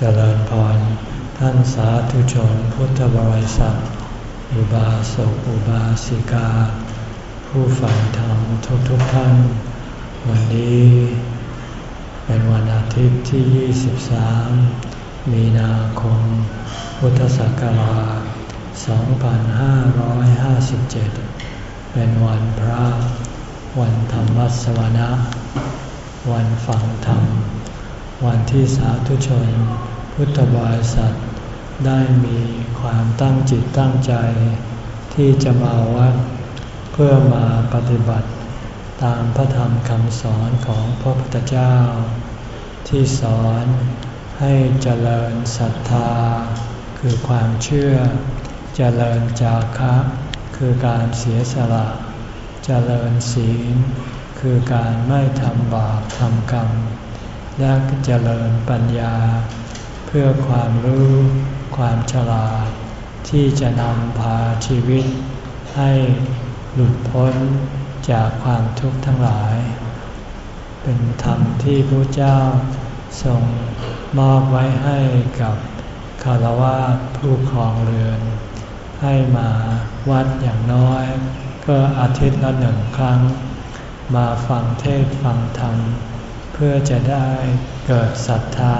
เจริญพร ท่านสาธุชนพุทธบริษัท อุบาสกอุบาสิกา ผู้ฝ่ายธรรมทุกทุกท่าน วันนี้ เป็นวันอาทิตย์ที่ 23 มีนาคม พุทธศักราช 2557 เป็นวันพระ วันธรรมสวนะ วันฟังธรรม วันที่สาธุชน พุทธบริษัท ได้มีความตั้งจิตตั้งใจ ที่จะมาวัดเพื่อมาปฏิบัติ ตามพระธรรมคำสอนของพระพุทธเจ้า ที่สอนให้เจริญศรัทธา คือความเชื่อ เจริญจาคะ คือการเสียสละ เจริญศีล คือการไม่ทำบาปทำกรรม และเจริญปัญญา เพื่อความรู้ความฉลาด ที่จะนำพาชีวิต ให้หลุดพ้นจากความทุกข์ทั้งหลาย เป็นธรรมที่พระเจ้าทรงมอบไว้ให้กับคารวะผู้ครองเรือน ให้มาวัดอย่างน้อย ก็อาทิตย์ละหนึ่งครั้ง มาฟังเทศฟังธรรม เพื่อจะได้เกิดศรัทธา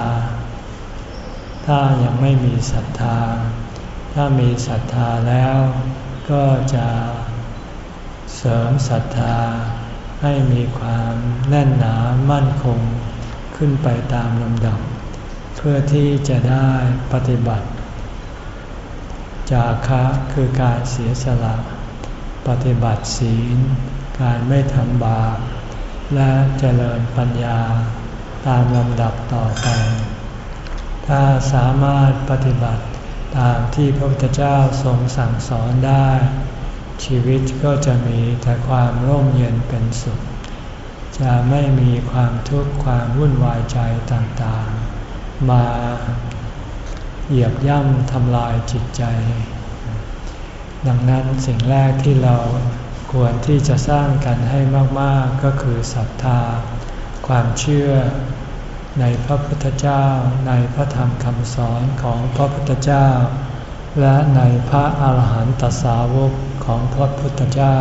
ถ้ายังไม่มีศรัทธา ถ้ามีศรัทธาแล้วก็จะเสริมศรัทธาให้มีความแน่นหนามั่นคงขึ้นไปตามลำดับ เพื่อที่จะได้ปฏิบัติ จาคะคือการเสียสละ ปฏิบัติศีล การไม่ทำบาป และเจริญปัญญาตามลำดับต่อไป ถ้าสามารถปฏิบัติตามที่พระพุทธเจ้าทรงสั่งสอนได้ ชีวิตก็จะมีแต่ความร่มเย็นเป็นสุข จะไม่มีความทุกข์ความวุ่นวายใจต่างๆ มาเหยียบย่ำทำลายจิตใจ ดังนั้นสิ่งแรกที่เรา ควรที่จะสร้างกันให้มากๆก็คือศรัทธา ความเชื่อในพระพุทธเจ้า ในพระธรรมคำสอนของพระพุทธเจ้า และในพระอาหารหันตสาวกของพระพุทธเจ้า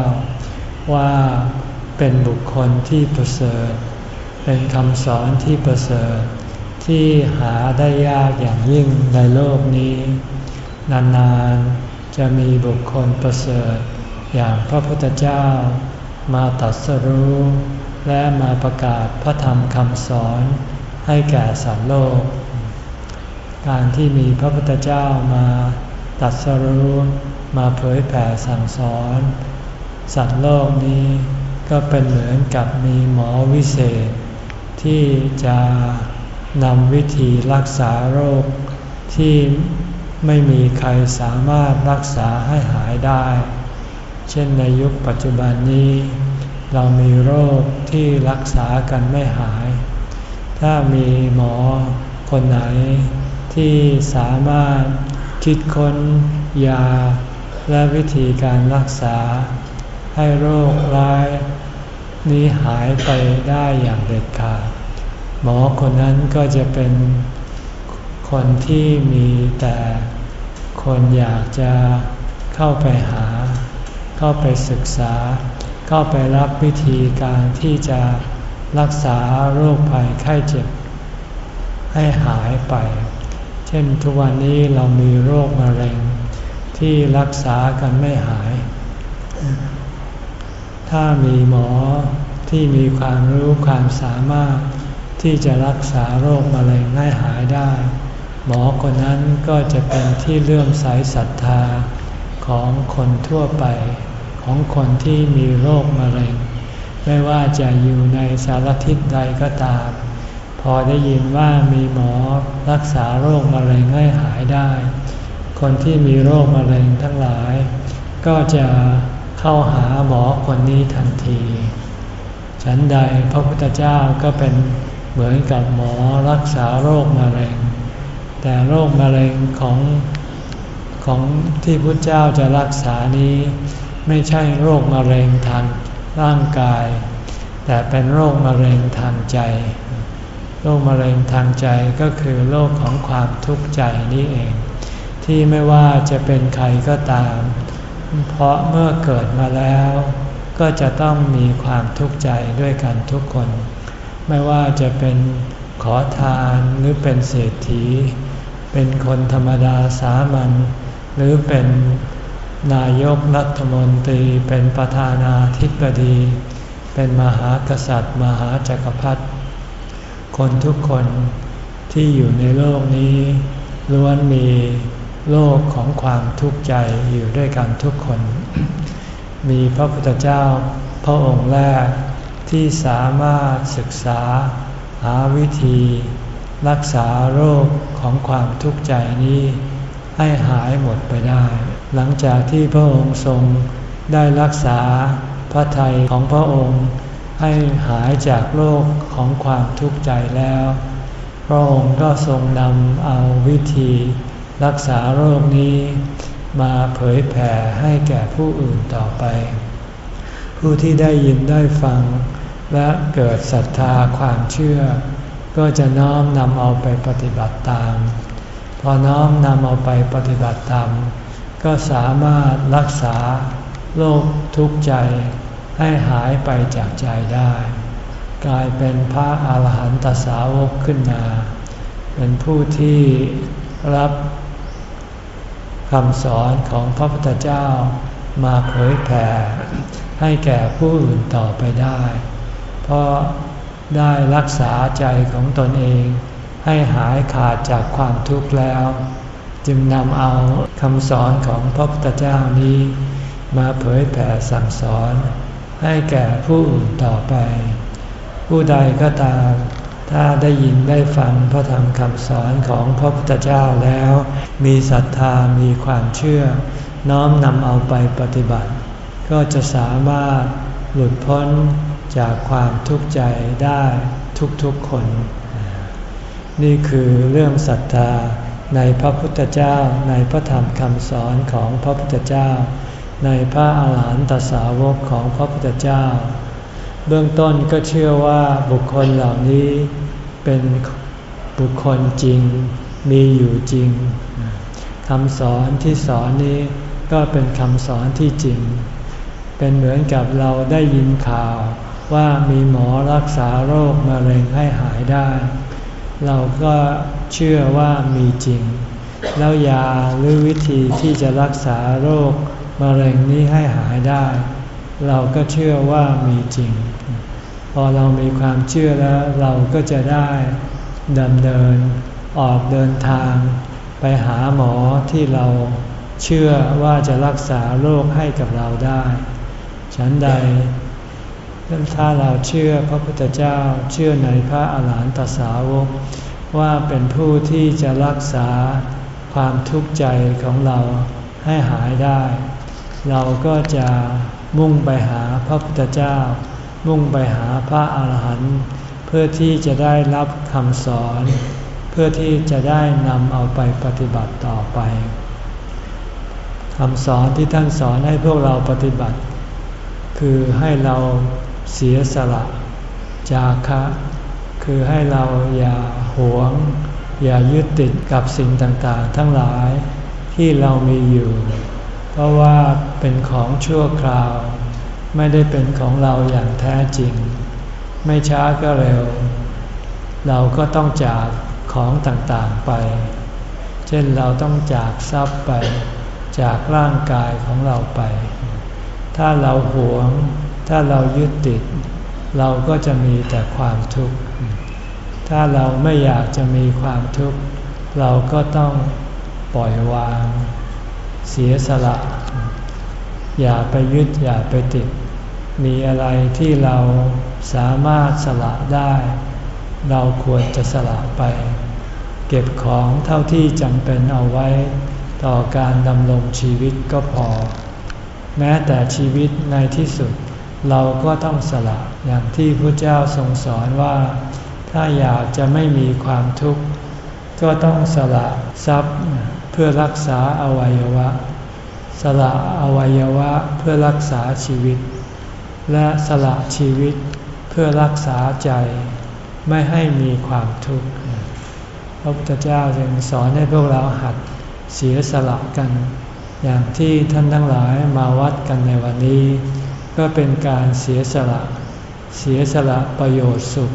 ว่าเป็นบุคคลที่ประเสริฐ เป็นคำสอนที่ประเสริฐ ที่หาได้ยากอย่างยิ่งในโลกนี้ นานๆจะมีบุคคลประเสริฐ อย่างพระพุทธเจ้า มาตัดสรู้ และมาประกาศพระธรรมคำสอนให้แก่สัตว์โลก การที่มีพระพุทธเจ้ามาตัดสรู้มาเผยแผ่สั่งสอน สัตว์โลกนี้ก็เป็นเหมือนกับมีหมอวิเศษ ที่จะนำวิธีรักษาโรค ที่ไม่มีใครสามารถรักษาให้หายได้ เช่นในยุคปัจจุบันนี้ เรามีโรคที่รักษากันไม่หาย ถ้ามีหมอคนไหนที่สามารถคิดค้นยาและวิธีการรักษา ให้โรคร้ายนี้หายไปได้อย่างเด็ดขาดหมอคนนั้นก็จะเป็นคนที่มีแต่คนอยากจะเข้าไปหา เข้าไปศึกษา เข้าไปรับวิธีการที่จะรักษาโรคภัยไข้เจ็บ ให้หายไป เช่นทุกวันนี้เรามีโรคมะเร็ง ที่รักษากันไม่หาย ถ้ามีหมอที่มีความรู้ความสามารถที่จะรักษาโรคมะเร็งให้หายได้ หมอคนนั้นก็จะเป็นที่เลื่อมใสศรัทธาของคนทั่วไป ของคนที่มีโรคมะเร็ง ไม่ว่าจะอยู่ในสารทิศใดก็ตาม พอได้ยินว่ามีหมอรักษาโรคมะเร็งให้หายได้ คนที่มีโรคมะเร็งทั้งหลาย ก็จะเข้าหาหมอคนนี้ทันที ฉันใดพระพุทธเจ้าก็เป็นเหมือนกับหมอรักษาโรคมะเร็ง แต่โรคมะเร็งของของที่พระเจ้าจะรักษานี้ ไม่ใช่โรคมะเร็งทางร่างกาย แต่เป็นโรคมะเร็งทางใจ โรคมะเร็งทางใจก็คือโรคของความทุกข์ใจนี่เอง ที่ไม่ว่าจะเป็นใครก็ตาม เพราะเมื่อเกิดมาแล้ว ก็จะต้องมีความทุกข์ใจด้วยกันทุกคน ไม่ว่าจะเป็นขอทานหรือเป็นเศรษฐี เป็นคนธรรมดาสามัญหรือเป็น นายกรัฐมนตรีเป็นประธานาธิบดี เป็นมหากษัตริย์ มหาจักรพรรดิคนทุกคนที่อยู่ในโลกนี้ล้วนมีโลกของความทุกข์ใจอยู่ด้วยกันทุกคน มีพระพุทธเจ้าพระองค์แรกที่สามารถศึกษาหาวิธี รักษาโรคของความทุกข์ใจนี้ให้หายหมดไปได้ หลังจากที่พระองค์ทรงได้รักษาพระทัยของพระองค์ ให้หายจากโรคของความทุกข์ใจแล้ว พระองค์ก็ทรงนำเอาวิธีรักษาโรคนี้มาเผยแผ่ให้แก่ผู้อื่นต่อไป ผู้ที่ได้ยินได้ฟัง และเกิดศรัทธาความเชื่อ ก็จะน้อมนำเอาไปปฏิบัติตาม พอน้อมนำเอาไปปฏิบัติตาม ก็สามารถรักษาโรคทุกข์ใจให้หายไปจากใจได้ กลายเป็นพระอาหารหันตสาวกขึ้นมา เป็นผู้ที่รับคำสอนของพระพุทธเจ้ามาเผยแผ่ ให้แก่ผู้อื่นต่อไปได้ เพราะได้รักษาใจของตนเอง ให้หายขาดจากความทุกข์แล้ว จึงนำเอาคำสอนของพระพุทธเจ้านี้ มาเผยแผ่สั่งสอน ให้แก่ผู้อื่นต่อไป ผู้ใดก็ตาม ถ้าได้ยินได้ฟังพระธรรมคำสอนของพระพุทธเจ้าแล้ว มีศรัทธามีความเชื่อ น้อมนำเอาไปปฏิบัติ ก็จะสามารถหลุดพ้นจากความทุกข์ใจได้ทุกๆคน นี่คือเรื่องศรัทธา ในพระพุทธเจ้า ในพระธรรมคำสอนของพระพุทธเจ้า ในพระอาหารหันตสาวกของพระพุทธเจ้า เบื้องต้นก็เชื่อว่าบุคคลเหล่านี้เป็นบุคคลจริงมีอยู่จริงคำสอนที่สอนนี้ก็เป็นคำสอนที่จริง เป็นเหมือนกับเราได้ยินข่าวว่ามีหมอรักษาโรคมะเร็งให้หายได้ เราก็เชื่อว่ามีจริง แล้วยาหรือวิธีที่จะรักษาโรคมะเร็งนี้ให้หายได้ เราก็เชื่อว่ามีจริง พอเรามีความเชื่อแล้วเราก็จะได้ดำเนินออกเดินทาง ไปหาหมอที่เราเชื่อว่าจะรักษาโรคให้กับเราได้ ฉันใด ถ้าเราเชื่อพระพุทธเจ้าเชื่อในพระอาหารหันตสาวก ว่าเป็นผู้ที่จะรักษาความทุกข์ใจของเราให้หายได้ เราก็จะมุ่งไปหาพระพุทธเจ้า มุ่งไปหาพระอาหารหันต์เพื่อที่จะได้รับคำสอน เพื่อที่จะได้นำเอาไปปฏิบัติต่อไปคำสอนที่ท่านสอนให้พวกเราปฏิบัติ คือให้เรา เสียสละ จาคะ คือให้เราอย่าหวง อย่ายึดติดกับสิ่งต่างๆ ทั้งหลายที่เรามีอยู่ เพราะว่าเป็นของชั่วคราว ไม่ได้เป็นของเราอย่างแท้จริง ไม่ช้าก็เร็ว เราก็ต้องจากของต่างๆไป เช่นเราต้องจากทรัพย์ไป จากร่างกายของเราไป ถ้าเราหวง ถ้าเรายึดติด เราก็จะมีแต่ความทุกข์ ถ้าเราไม่อยากจะมีความทุกข์ เราก็ต้องปล่อยวาง เสียสละ อย่าไปยึดอย่าไปติด มีอะไรที่เราสามารถสละได้ เราควรจะสละไป เก็บของเท่าที่จำเป็นเอาไว้ ต่อการดำรงชีวิตก็พอ แม้แต่ชีวิตในที่สุด เราก็ต้องสละอย่างที่พระเจ้าทรงสอนว่า ถ้าอยากจะไม่มีความทุกข์ ก็ต้องสละทรัพย์เพื่อรักษาอวัยวะ สละอวัยวะเพื่อรักษาชีวิต และสละชีวิตเพื่อรักษาใจ ไม่ให้มีความทุกข์พระพุทธเจ้าจึงสอนให้พวกเราหัดเสียสละกัน อย่างที่ท่านทั้งหลายมาวัดกันในวันนี้ ก็เป็นการเสียสละ เสียสละประโยชน์สุข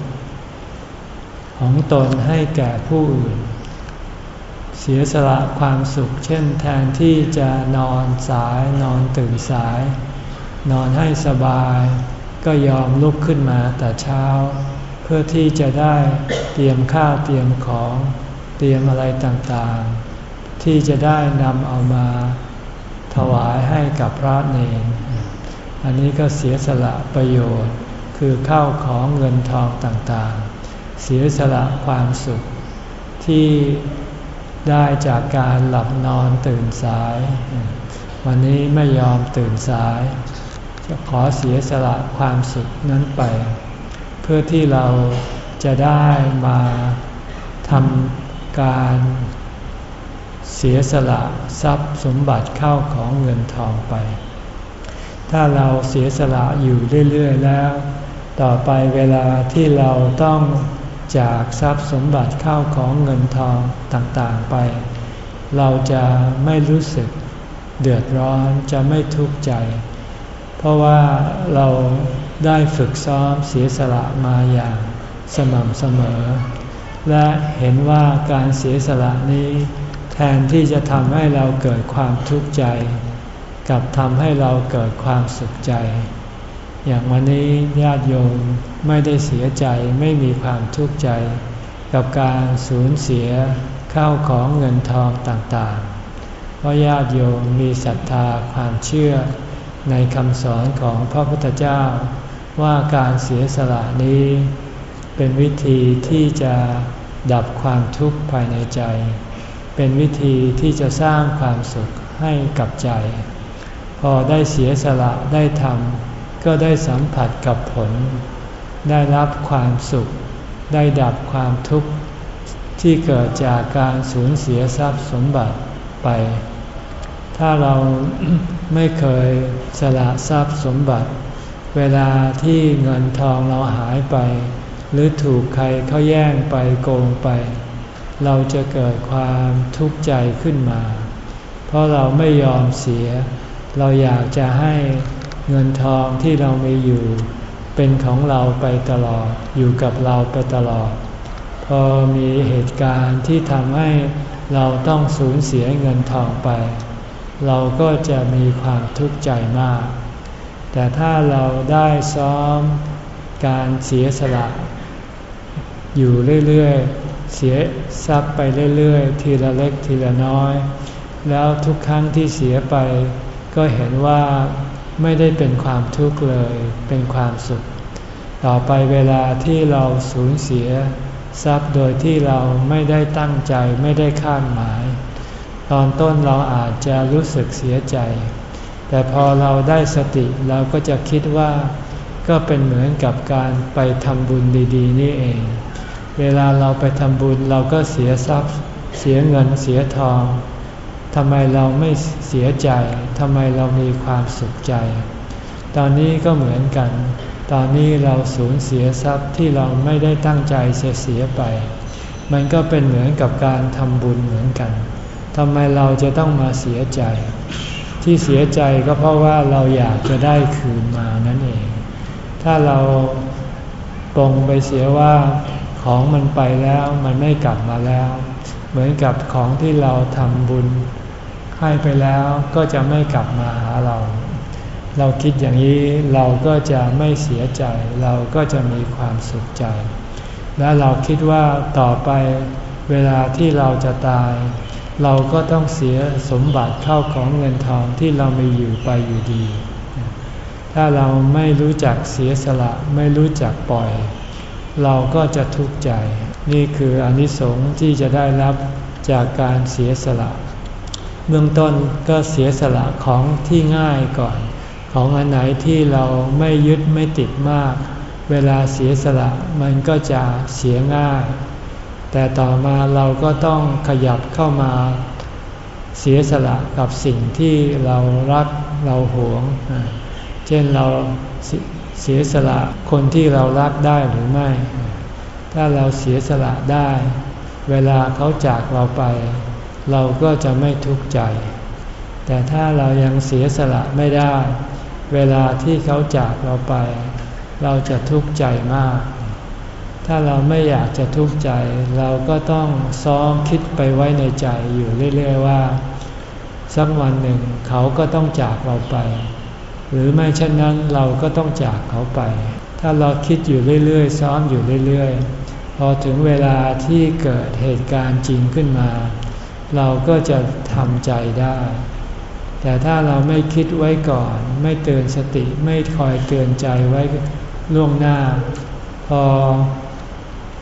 ของตนให้แก่ผู้อื่น เสียสละความสุข เช่นแทนที่จะนอนสายนอนตื่นสาย นอนให้สบาย ก็ยอมลุกขึ้นมาแต่เช้า เพื่อที่จะได้เตรียมข้าวเตรียมของเตรียมอะไรต่างๆ ที่จะได้นำเอามาถวายให้กับพระเนร อันนี้ก็เสียสละประโยชน์ คือเข้าของเงินทองต่างๆ เสียสละความสุข ที่ได้จากการหลับนอนตื่นสาย วันนี้ไม่ยอมตื่นสาย จะขอเสียสละความสุขนั้นไป เพื่อที่เราจะได้มาทำการเสียสละทรัพย์สมบัติเข้าของเงินทองไป ถ้าเราเสียสละอยู่เรื่อยๆแล้ว ต่อไปเวลาที่เราต้องจากทรัพย์สมบัติเข้าของเงินทองต่างๆไป เราจะไม่รู้สึกเดือดร้อนจะไม่ทุกข์ใจ เพราะว่าเราได้ฝึกซ้อมเสียสละมาอย่างสม่ำเสมอ และเห็นว่าการเสียสละนี้ แทนที่จะทำให้เราเกิดความทุกข์ใจ กับทำให้เราเกิดความสุขใจ อย่างวันนี้ญาติโยมไม่ได้เสียใจไม่มีความทุกข์ใจ กับการสูญเสียข้าวของเงินทองต่างๆ เพราะญาติโยมมีศรัทธาความเชื่อในคำสอนของพระพุทธเจ้า ว่าการเสียสละนี้ เป็นวิธีที่จะดับความทุกข์ภายในใจ เป็นวิธีที่จะสร้างความสุขให้กับใจ พอได้เสียสละได้ทำก็ได้สัมผัสกับผล ได้รับความสุข ได้ดับความทุกข์ ที่เกิดจากการสูญเสียทรัพย์สมบัติไป ถ้าเราไม่เคยสละทรัพย์สมบัติ เวลาที่เงินทองเราหายไป หรือถูกใครเขาแย่งไปโกงไป เราจะเกิดความทุกข์ใจขึ้นมา เพราะเราไม่ยอมเสีย เราอยากจะให้เงินทองที่เรามีอยู่ เป็นของเราไปตลอดอยู่กับเราไปตลอด พอมีเหตุการณ์ที่ทำให้เราต้องสูญเสียเงินทองไป เราก็จะมีความทุกข์ใจมาก แต่ถ้าเราได้ซ้อมการเสียสละ อยู่เรื่อยๆ เสียทรัพย์ไปเรื่อยๆ ทีละเล็กทีละน้อย แล้วทุกครั้งที่เสียไป ก็เห็นว่าไม่ได้เป็นความทุกข์เลย เป็นความสุข ต่อไปเวลาที่เราสูญเสียทรัพย์โดยที่เราไม่ได้ตั้งใจไม่ได้คาดหมาย ตอนต้นเราอาจจะรู้สึกเสียใจ แต่พอเราได้สติเราก็จะคิดว่า ก็เป็นเหมือนกับการไปทำบุญดีๆ นี่เอง เวลาเราไปทำบุญเราก็เสียทรัพย์ เสียเงินเสียทอง ทำไมเราไม่เสียใจ ทำไมเรามีความสุขใจ ตอนนี้ก็เหมือนกัน ตอนนี้เราสูญเสียทรัพย์ที่เราไม่ได้ตั้งใจเสียเสียไป มันก็เป็นเหมือนกับการทำบุญเหมือนกัน ทำไมเราจะต้องมาเสียใจ ที่เสียใจก็เพราะว่าเราอยากจะได้คืนมานั่นเอง ถ้าเราปรงไปเสียว่าของมันไปแล้วมันไม่กลับมาแล้ว เหมือนกับของที่เราทำบุญ ให้ไปแล้วก็จะไม่กลับมาหาเรา เราคิดอย่างนี้เราก็จะไม่เสียใจ เราก็จะมีความสุขใจ และเราคิดว่าต่อไปเวลาที่เราจะตาย เราก็ต้องเสียสมบัติเข้าของเงินทองที่เรามีอยู่ไปอยู่ดี ถ้าเราไม่รู้จักเสียสละไม่รู้จักปล่อย เราก็จะทุกข์ใจ นี่คืออนิสงส์ที่จะได้รับจากการเสียสละ เบื้องต้นก็เสียสละของที่ง่ายก่อน ของอันไหนที่เราไม่ยึดไม่ติดมาก เวลาเสียสละมันก็จะเสียง่าย แต่ต่อมาเราก็ต้องขยับเข้ามา เสียสละกับสิ่งที่เรารักเราหวง เช่นเราเสียสละคนที่เรารักได้หรือไม่ ถ้าเราเสียสละได้ เวลาเขาจากเราไป เราก็จะไม่ทุกข์ใจ แต่ถ้าเรายังเสียสละไม่ได้ เวลาที่เขาจากเราไป เราจะทุกข์ใจมาก ถ้าเราไม่อยากจะทุกข์ใจ เราก็ต้องซ้อมคิดไปไว้ในใจอยู่เรื่อย ๆ ว่า สักวันหนึ่งเขาก็ต้องจากเราไป หรือไม่เช่นนั้นเราก็ต้องจากเขาไป ถ้าเราคิดอยู่เรื่อยๆ ซ้อมอยู่เรื่อยๆ พอถึงเวลาที่เกิดเหตุการณ์จริงขึ้นมา เราก็จะทำใจได้ แต่ถ้าเราไม่คิดไว้ก่อน ไม่เตือนสติไม่คอยเตือนใจไว้ล่วงหน้า พอ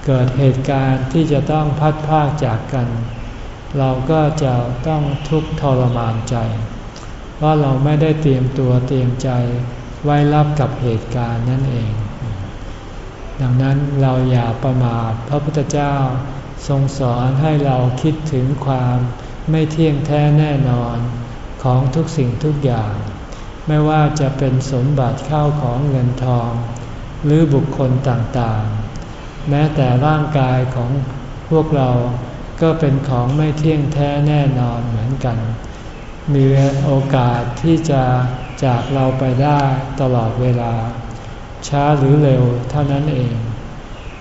เกิดเหตุการณ์ที่จะต้องพัดพากจากกัน เราก็จะต้องทุกข์ทรมานใจ เพราะเราไม่ได้เตรียมตัวเตรียมใจไว้รับกับเหตุการณ์นั่นเอง ดังนั้นเราอย่าประมาทพระพุทธเจ้า ทรงสอนให้เราคิดถึงความไม่เที่ยงแท้แน่นอนของทุกสิ่งทุกอย่าง ไม่ว่าจะเป็นสมบัติเข้าของเงินทอง หรือบุคคลต่างๆ แม้แต่ร่างกายของพวกเราก็เป็นของไม่เที่ยงแท้แน่นอนเหมือนกัน มีโอกาสที่จะจากเราไปได้ตลอดเวลา ช้าหรือเร็วเท่านั้นเอง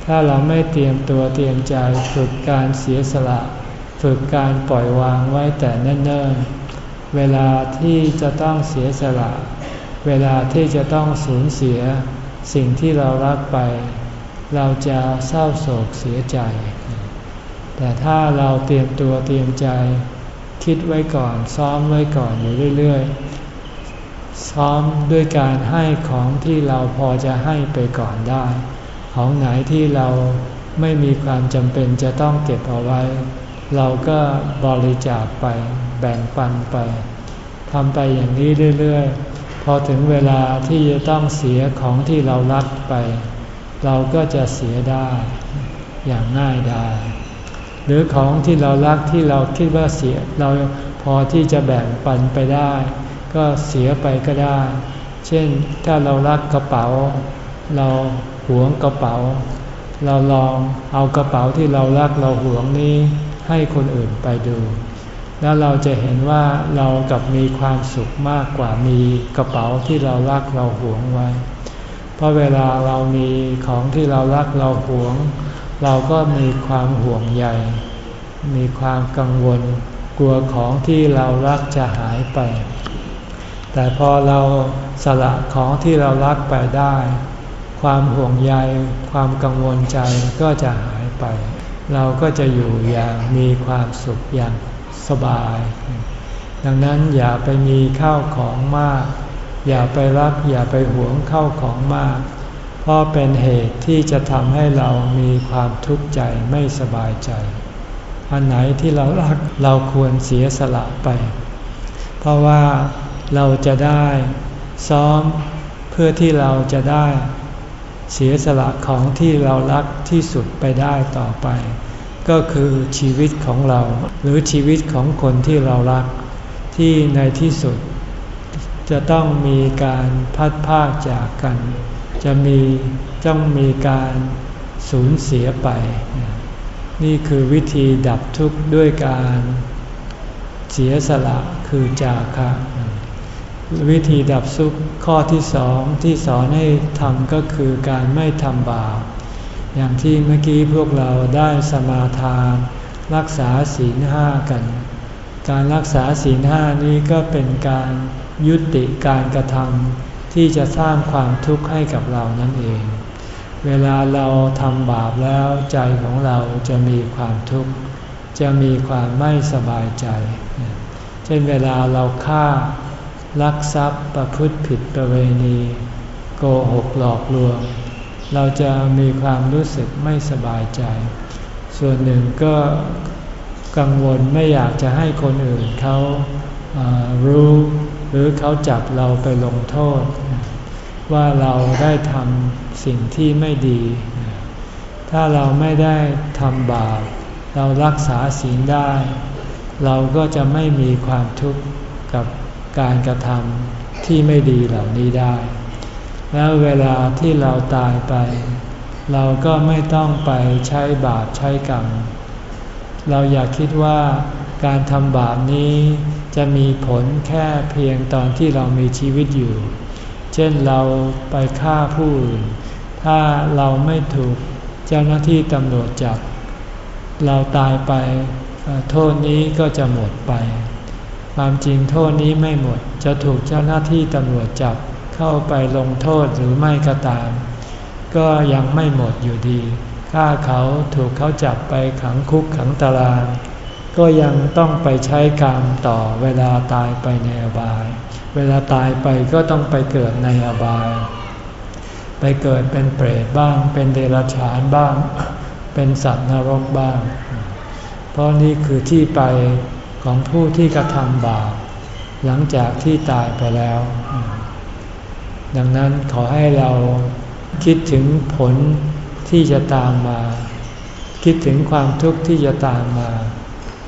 ถ้าเราไม่เตรียมตัวเตรียมใจฝึกการเสียสละ ฝึกการปล่อยวางไว้แต่เนิ่นๆ เวลาที่จะต้องเสียสละ เวลาที่จะต้องสูญเสียสิ่งที่เรารักไป เราจะเศร้าโศกเสียใจ แต่ถ้าเราเตรียมตัวเตรียมใจ คิดไว้ก่อนซ้อมไว้ก่อนอยู่เรื่อยๆ ซ้อมด้วยการให้ของที่เราพอจะให้ไปก่อนได้ ของไหนที่เราไม่มีความจำเป็นจะต้องเก็บเอาไว้ เราก็บริจาคไปแบ่งปันไปทำไปอย่างนี้เรื่อยๆ พอถึงเวลาที่จะต้องเสียของที่เรารักไป เราก็จะเสียได้อย่างง่ายดายหรือของที่เรารักที่เราคิดว่าเสียเราพอที่จะแบ่งปันไปได้ ก็เสียไปก็ได้ เช่นถ้าเรารักกระเป๋า เรา หวงกระเป๋า เราลองเอากระเป๋าที่เรารักเราหวงนี้ให้คนอื่นไปดู แล้วเราจะเห็นว่าเรากับมีความสุขมากกว่ามีกระเป๋าที่เรารักเราหวงไว้ เพราะเวลาเรามีของที่เรารักเราหวง เราก็มีความห่วงใยมีความกังวลกลัวของที่เรารักจะหายไป แต่พอเราสละของที่เรารักไปได้ ความห่วงใย ความกังวลใจก็จะหายไป เราก็จะอยู่อย่างมีความสุขอย่างสบาย ดังนั้นอย่าไปมีข้าวของมาก อย่าไปรักอย่าไปหวงข้าวของมาก เพราะเป็นเหตุที่จะทำให้เรามีความทุกข์ใจไม่สบายใจ อันไหนที่เรารักเราควรเสียสละไป เพราะว่าเราจะได้ซ้อมเพื่อที่เราจะได้ เสียสละของที่เรารักที่สุดไปได้ต่อไป ก็คือชีวิตของเรา หรือชีวิตของคนที่เรารัก ที่ในที่สุด จะต้องมีการพัดพากจากกัน จะมีต้องมีการสูญเสียไป นี่คือวิธีดับทุกข์ด้วยการเสียสละคือจาคะ วิธีดับสุกข์ข้อที่สองที่สอนให้ทำก็คือการไม่ทำบาปอย่างที่เมื่อกี้พวกเราได้สมาทาน รักษาศีลห้ากัน การรักษาศีลห้านี้ก็เป็นการยุติการกระทำที่จะสร้างความทุกข์ให้กับเรานั่นเอง เวลาเราทำบาปแล้วใจของเราจะมีความทุกข์ จะมีความไม่สบายใจ เช่นเวลาเราฆ่า ลักทรัพย์ประพฤติผิดประเวณี โกหกหลอกลวง เราจะมีความรู้สึกไม่สบายใจ ส่วนหนึ่งก็กังวลไม่อยากจะให้คนอื่นเขารู้ หรือเขาจับเราไปลงโทษ ว่าเราได้ทำสิ่งที่ไม่ดี ถ้าเราไม่ได้ทำบาปเรารักษาศีลได้ เราก็จะไม่มีความทุกข์กับ การกระทำที่ไม่ดีเหล่านี้ได้ แล้วเวลาที่เราตายไป เราก็ไม่ต้องไปใช้บาปใช้กรรม เราอย่าคิดว่าการทำบาปนี้จะมีผลแค่เพียงตอนที่เรามีชีวิตอยู่ เช่นเราไปฆ่าผู้อื่น ถ้าเราไม่ถูกเจ้าหน้าที่ตำรวจจับ เราตายไปโทษนี้ก็จะหมดไป ความจริงโทษนี้ไม่หมดจะถูกเจ้าหน้าที่ตำรวจจับเข้าไปลงโทษหรือไม่ก็ตาม ก็ยังไม่หมดอยู่ดีฆ่าเขาถูกเขาจับไปขังคุกขังตาราง ก็ยังต้องไปใช้กรรมต่อเวลาตายไปในอบาย เวลาตายไปก็ต้องไปเกิดในอบาย ไปเกิดเป็นเปรตบ้าง เป็นเดรัจฉานบ้าง เป็นสัตว์นรกบ้าง เพราะนี่คือที่ไป ของผู้ที่กระทำบาปหลังจากที่ตายไปแล้ว ดังนั้นขอให้เราคิดถึงผลที่จะตามมา คิดถึงความทุกข์ที่จะตามมา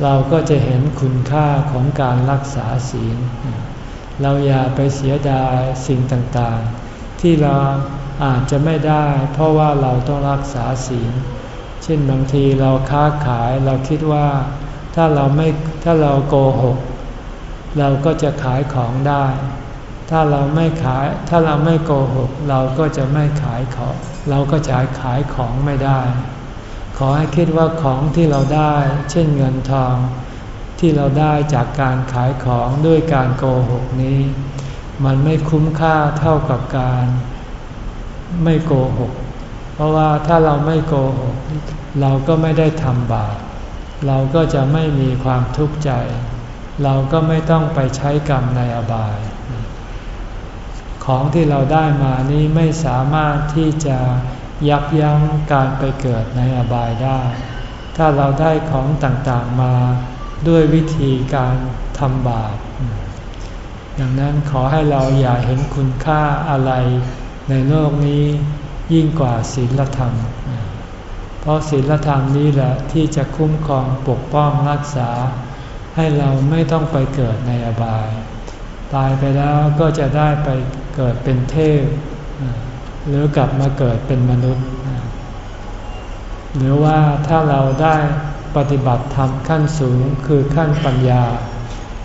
เราก็จะเห็นคุณค่าของการรักษาศีล เราอย่าไปเสียดายสิ่งต่างๆ ที่เราอาจจะไม่ได้ เพราะว่าเราต้องรักษาศีล เช่นบางทีเราค้าขายเราคิดว่า ถ้าเราไม่ถ้าเราโกหก เราก็จะขายของได้ ถ้าเราไม่ขายถ้าเราไม่โกหก เราก็จะไม่ขายของ เราก็จะขายของไม่ได้ ขอให้คิดว่าของที่เราได้ เช่นเงินทอง ที่เราได้จากการขายของด้วยการโกหกนี้ มันไม่คุ้มค่าเท่ากับการไม่โกหก เพราะว่าถ้าเราไม่โกหก เราก็ไม่ได้ทำบาป เราก็จะไม่มีความทุกข์ใจ เราก็ไม่ต้องไปใช้กรรมในอบาย ของที่เราได้มานี้ไม่สามารถที่จะยับยั้งการไปเกิดในอบายได้ ถ้าเราได้ของต่างๆมาด้วยวิธีการทำบาป ดังนั้นขอให้เราอย่าเห็นคุณค่าอะไรในโลกนี้ยิ่งกว่าศีลธรรม เพราะศีลธรรมนี้แหละที่จะคุ้มครองปกป้องรักษา ให้เราไม่ต้องไปเกิดในอบาย ตายไปแล้วก็จะได้ไปเกิดเป็นเทพ หรือกลับมาเกิดเป็นมนุษย์ หรือว่าถ้าเราได้ปฏิบัติธรรมขั้นสูงคือขั้นปัญญา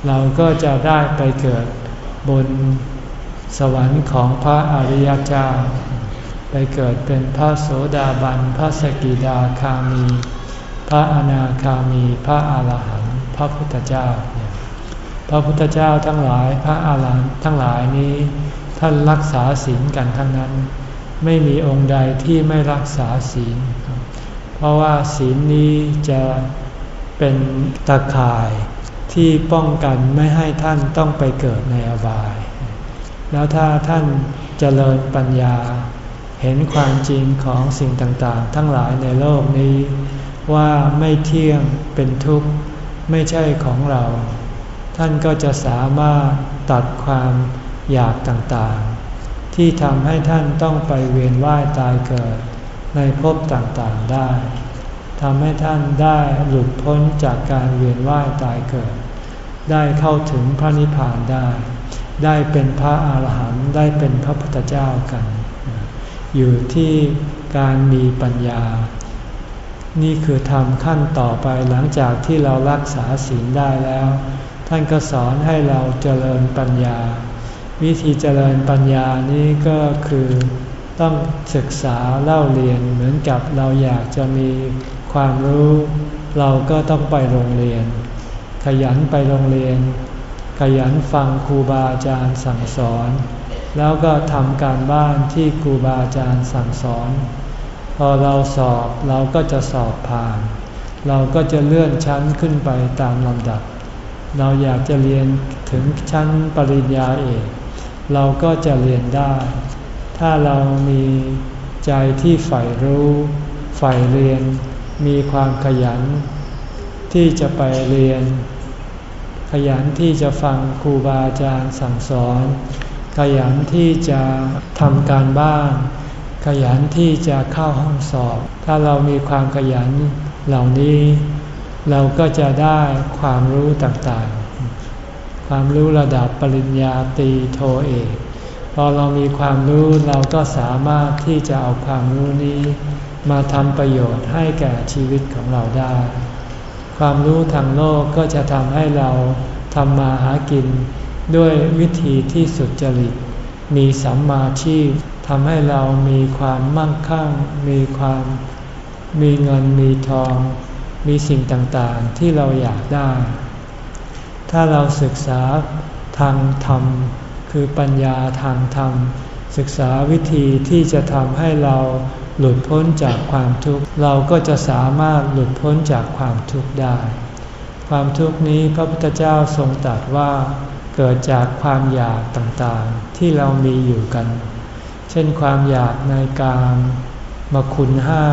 เราก็จะได้ไปเกิดบนสวรรค์ของพระอริยเจ้า ไปเกิดเป็นพระโสดาบัน พระสกิดาคามี พระอนาคามี พระอาหารหันต์ พระพุทธเจ้า พระพุทธเจ้าทั้งหลาย พระอาหารหันต์ทั้งหลายนี้ ท่านรักษาศีลกันทั้งนั้น ไม่มีองค์ใดที่ไม่รักษาศีล เพราะว่าศีลนี้จะเป็นตะข่ายที่ป้องกันไม่ให้ท่านต้องไปเกิดในอบาย แล้วถ้าท่านเจริญปัญญา เห็นความจริงของสิ่งต่างๆ ทั้งหลายในโลกนี้ ว่าไม่เที่ยงเป็นทุกข์ไม่ใช่ของเรา ท่านก็จะสามารถตัดความอยากต่างๆ ที่ทำให้ท่านต้องไปเวียนว่ายตายเกิด ในภพต่างๆได้ทำให้ท่านได้หลุดพ้นจากการเวียนว่ายตายเกิด ได้เข้าถึงพระนิพพานได้ ได้เป็นพระอาหารหันต์ได้เป็นพระพุทธเจ้ากัน อยู่ที่การมีปัญญา นี่คือทำขั้นต่อไปหลังจากที่เรารักษาศีลได้แล้ว ท่านก็สอนให้เราเจริญปัญญา วิธีเจริญปัญญานี้ก็คือต้องศึกษาเล่าเรียนเหมือนกับเราอยากจะมีความรู้ เราก็ต้องไปโรงเรียน ขยันไปโรงเรียน ขยันฟังครูบาอาจารย์สั่งสอน แล้วก็ทำการบ้านที่ครูบาอาจารย์สั่งสอน พอเราสอบเราก็จะสอบผ่าน เราก็จะเลื่อนชั้นขึ้นไปตามลำดับ เราอยากจะเรียนถึงชั้นปริญญาเอกเราก็จะเรียนได้ ถ้าเรามีใจที่ใฝ่รู้ใฝ่เรียน มีความขยัน ที่จะไปเรียน ขยันที่จะฟังครูบาอาจารย์สั่งสอน ขยันที่จะทำการบ้าน ขยันที่จะเข้าห้องสอบ ถ้าเรามีความขยันเหล่านี้ เราก็จะได้ความรู้ต่างๆ ความรู้ระดับปริญญาตรีโทเอกพอเรามีความรู้เราก็สามารถที่จะเอาความรู้นี้ มาทำประโยชน์ให้แก่ชีวิตของเราได้ ความรู้ทางโลกก็จะทำให้เราทำมาหากิน ด้วยวิธีที่สุดจริต มีสัมมาชีพทำให้เรามีความมั่งคั่ง มีความมีเงินมีทอง มีสิ่งต่างๆ ที่เราอยากได้ ถ้าเราศึกษาทางธรรม คือปัญญาทางธรรม ศึกษาวิธีที่จะทำให้เราหลุดพ้นจากความทุกข์ เราก็จะสามารถหลุดพ้นจากความทุกข์ได้ ความทุกข์นี้พระพุทธเจ้าทรงตรัสว่า เกิดจากความอยากต่างๆ ที่เรามีอยู่กัน เช่นความอยากในการมาคุณห้า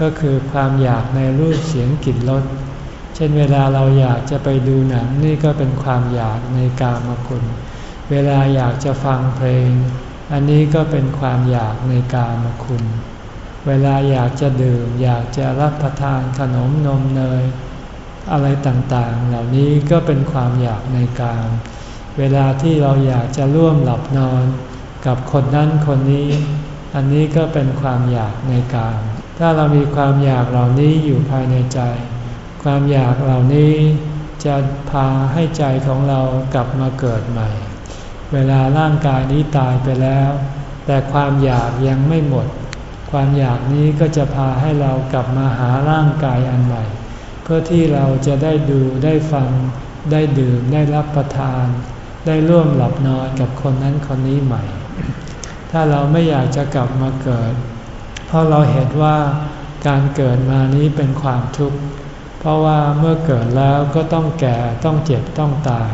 ก็คือความอยากในรูปเสียงกลิ่นรส เช่นเวลาเราอยากจะไปดูหนังนี่ก็เป็นความอยากในการมาคุณ เวลาอยากจะฟังเพลง อันนี้ก็เป็นความอยากในการมาคุณ เวลาอยากจะดื่มอยากจะรับประทานขนมนมเนย อะไรต่างๆ เหล่านี้ก็เป็นความอยากในการ เวลาที่เราอยากจะร่วมหลับนอนกับคนนั้นคนนี้ อันนี้ก็เป็นความอยากในการถ้าเรามีความอยากเหล่านี้อยู่ภายในใจ ความอยากเหล่านี้จะพาให้ใจของเรากลับมาเกิดใหม่ เวลาร่างกายนี้ตายไปแล้ว แต่ความอยากยังไม่หมด ความอยากนี้ก็จะพาให้เรากลับมาหาร่างกายอันใหม่ เพื่อที่เราจะได้ดูได้ฟังได้ดื่มได้รับประทาน ได้ร่วมหลับนอนกับคนนั้นคนนี้ใหม่ ถ้าเราไม่อยากจะกลับมาเกิด เพราะเราเห็นว่าการเกิดมานี้เป็นความทุกข์ เพราะว่าเมื่อเกิดแล้วก็ต้องแก่ต้องเจ็บต้องตาย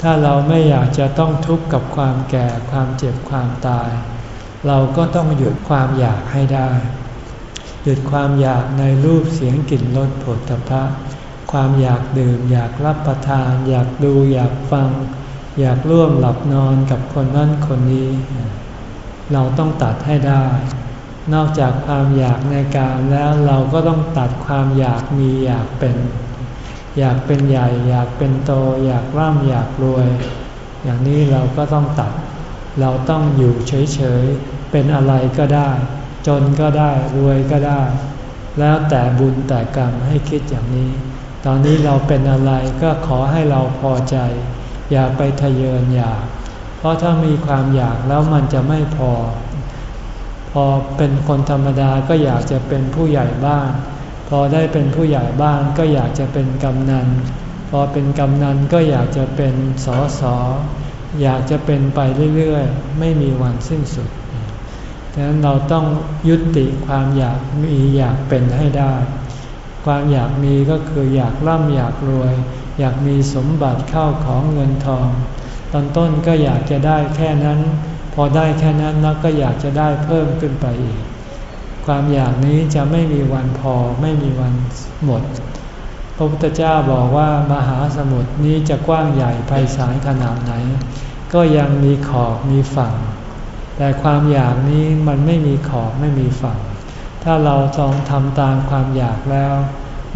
ถ้าเราไม่อยากจะต้องทุกข์กับความแก่ความเจ็บความตาย เราก็ต้องหยุดความอยากให้ได้ หยุดความอยากในรูปเสียงกลิ่นรสผลตภะ ความอยากดื่ม อยากรับประทาน อยากดูอยากฟัง อยากร่วมหลับนอนกับคนนั้นคนนี้ เราต้องตัดให้ได้ นอกจากความอยากในการแล้วเราก็ต้องตัดความอยากมีอยากเป็น อยากเป็นใหญ่ อยากเป็นโต อยากร่ำอยากรวย อย่างนี้เราก็ต้องตัด เราต้องอยู่เฉยๆเป็นอะไรก็ได้ จนก็ได้รวยก็ได้ แล้วแต่บุญแต่กรรมให้คิดอย่างนี้ ตอนนี้เราเป็นอะไรก็ขอให้เราพอใจ อย่าไปทะเยออยาก เพราะถ้ามีความอยากแล้วมันจะไม่พอ พอเป็นคนธรรมดาก็อยากจะเป็นผู้ใหญ่บ้าน พอได้เป็นผู้ใหญ่บ้านก็อยากจะเป็นกำนัน พอเป็นกำนันก็อยากจะเป็นสอสออยากจะเป็นไปเรื่อยๆ ไม่มีวันสิ้นสุดดังนั้นเราต้องยุติความอยากมีอยากเป็นให้ได้ ความอยากมีก็คืออยากร่ำอยากรวย อยากมีสมบัติเข้าของเงินทอง ตอนต้นก็อยากจะได้แค่นั้น พอได้แค่นั้นแล้วก็อยากจะได้เพิ่มขึ้นไปอีก ความอยากนี้จะไม่มีวันพอไม่มีวันหมด พระพุทธเจ้าบอกว่ามหาสมุทรนี้จะกว้างใหญ่ไพศาลขนาดไหน ก็ยังมีขอบมีฝั่ง แต่ความอยากนี้มันไม่มีขอบไม่มีฝั่ง ถ้าเราลองทำตามความอยากแล้ว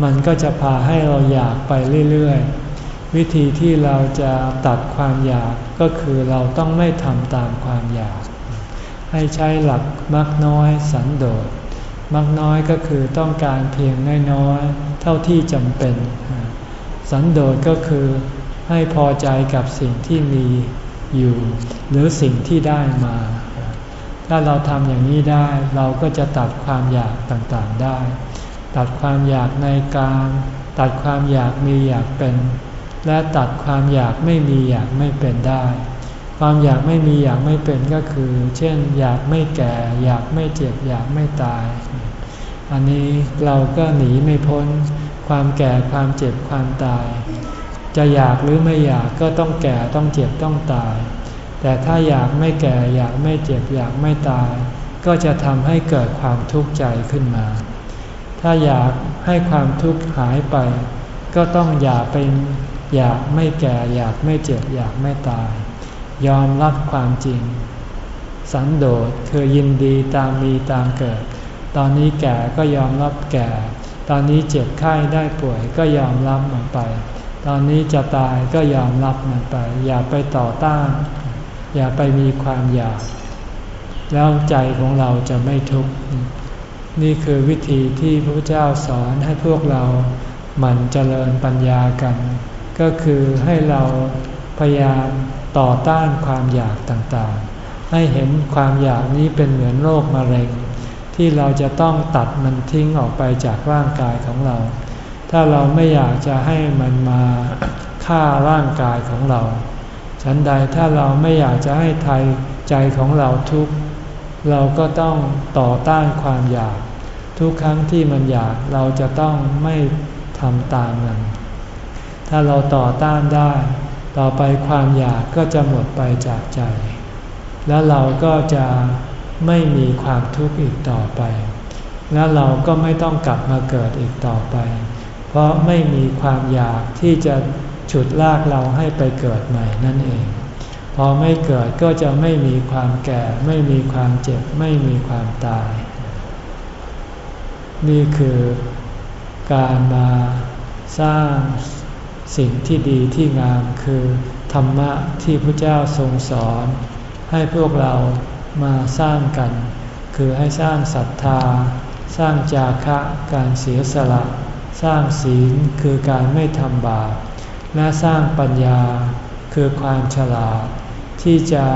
มันก็จะพาให้เราอยากไปเรื่อยๆ วิธีที่เราจะตัดความอยากก็คือเราต้องไม่ทำตามความอยาก ให้ใช้หลักมักน้อยสันโดษมักน้อยก็คือต้องการเพียงน้อยๆ เท่าที่จำเป็น สันโดษก็คือให้พอใจกับสิ่งที่มีอยู่ หรือสิ่งที่ได้มา ถ้าเราทำอย่างนี้ได้ เราก็จะตัดความอยากต่างๆได้ ตัดความอยากในการ ตัดความอยากมีอยากเป็น และตัดความอยากไม่มีอยากไม่เป็นได้ ความอยากไม่มีอยากไม่เป็นก็คือ เช่น อยากไม่แก่ อยากไม่เจ็บ อยากไม่ตาย อันนี้เราก็หนีไม่พ้น ความแก่ความเจ็บความตาย จะอยากหรือไม่อยากก็ต้องแก่ต้องเจ็บต้องตาย แต่ถ้าอยากไม่แก่อยากไม่เจ็บอยากไม่ตาย ก็จะทำให้เกิดความทุกข์ใจขึ้นมา ถ้าอยากให้ความทุกข์หายไป ก็ต้องอย่าเป็นอยากไม่แก่อยากไม่เจ็บอยากไม่ตาย ยอมรับความจริง สันโดษคือยินดีตามมีตามเกิด ตอนนี้แก่ก็ยอมรับแก่ ตอนนี้เจ็บไข้ได้ป่วยก็ยอมรับมันไป ตอนนี้จะตายก็ยอมรับมันไป อย่าไปต่อต้าน อย่าไปมีความอยาก แล้วใจของเราจะไม่ทุกข์ นี่คือวิธีที่พระเจ้าสอนให้พวกเราหมั่นเจริญปัญญากัน ก็คือให้เราพยายามต่อต้านความอยากต่างๆ ให้เห็นความอยากนี้เป็นเหมือนโรคมะเร็ง ที่เราจะต้องตัดมันทิ้งออกไปจากร่างกายของเรา ถ้าเราไม่อยากจะให้มันมาฆ่าร่างกายของเรา ฉันใดถ้าเราไม่อยากจะให้ไทยใจของเราทุกข์เราก็ต้องต่อต้านความอยาก ทุกครั้งที่มันอยากเราจะต้องไม่ทำตามมัน ถ้าเราต่อต้านได้ ต่อไปความอยากก็จะหมดไปจากใจ แล้วเราก็จะไม่มีความทุกข์อีกต่อไป แล้วเราก็ไม่ต้องกลับมาเกิดอีกต่อไป เพราะไม่มีความอยากที่จะ ฉุดลากเราให้ไปเกิดใหม่นั่นเอง พอไม่เกิดก็จะไม่มีความแก่ ไม่มีความเจ็บ ไม่มีความตาย นี่คือการมาสร้างสิ่งที่ดีที่งามคือ ธรรมะที่พระเจ้าทรงสอน ให้พวกเรามาสร้างกัน คือให้สร้างศรัทธา สร้างจาคะการเสียสละ สร้างศีลคือการไม่ทำบาป และสร้างปัญญาคือความฉลาด ที่จะ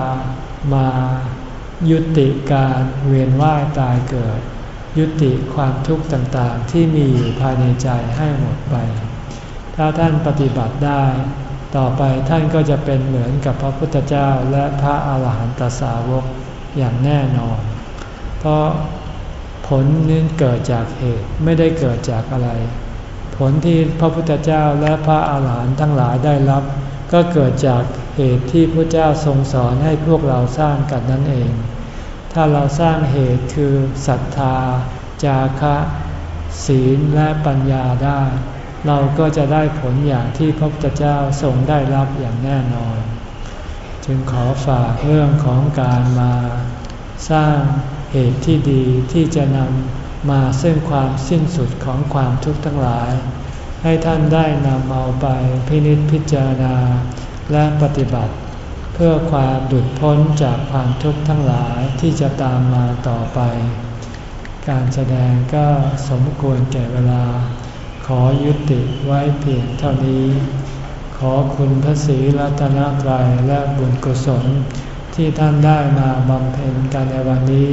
มายุติการเวียนว่ายตายเกิด ยุติความทุกข์ต่างๆ ที่มีอยู่ภายในใจให้หมดไป ถ้าท่านปฏิบัติได้ ต่อไปท่านก็จะเป็นเหมือนกับพระพุทธเจ้าและพระอาหารหันตสาวกอย่างแน่นอน เพราะผลนี้เกิดจากเหตุไม่ได้เกิดจากอะไร ผลที่พระพุทธเจ้าและพระอาหารหันต์ทั้งหลายได้รับ ก็เกิดจากเหตุที่พระเจ้าทรงสอนให้พวกเราสร้างกันนั่นเอง ถ้าเราสร้างเหตุคือศรัทธา จาคะ ศีลและปัญญาได้ เราก็จะได้ผลอย่างที่พระพุทธเจ้าทรงได้รับอย่างแน่นอน จึงขอฝากเรื่องของการมา สร้างเหตุที่ดีที่จะนำ มาซึ่งความสิ้นสุดของความทุกข์ทั้งหลาย ให้ท่านได้นำเอาไปพินิจพิจารณาและปฏิบัติ เพื่อความหลุดพ้นจากความทุกข์ทั้งหลายที่จะตามมาต่อไป การแสดงก็สมควรแก่เวลา ขอยุติไว้เพียงเท่านี้ ขอคุณพระศรีรัตนตรัยและบุญกุศลที่ท่านได้มาบำเพ็ญกันในวันนี้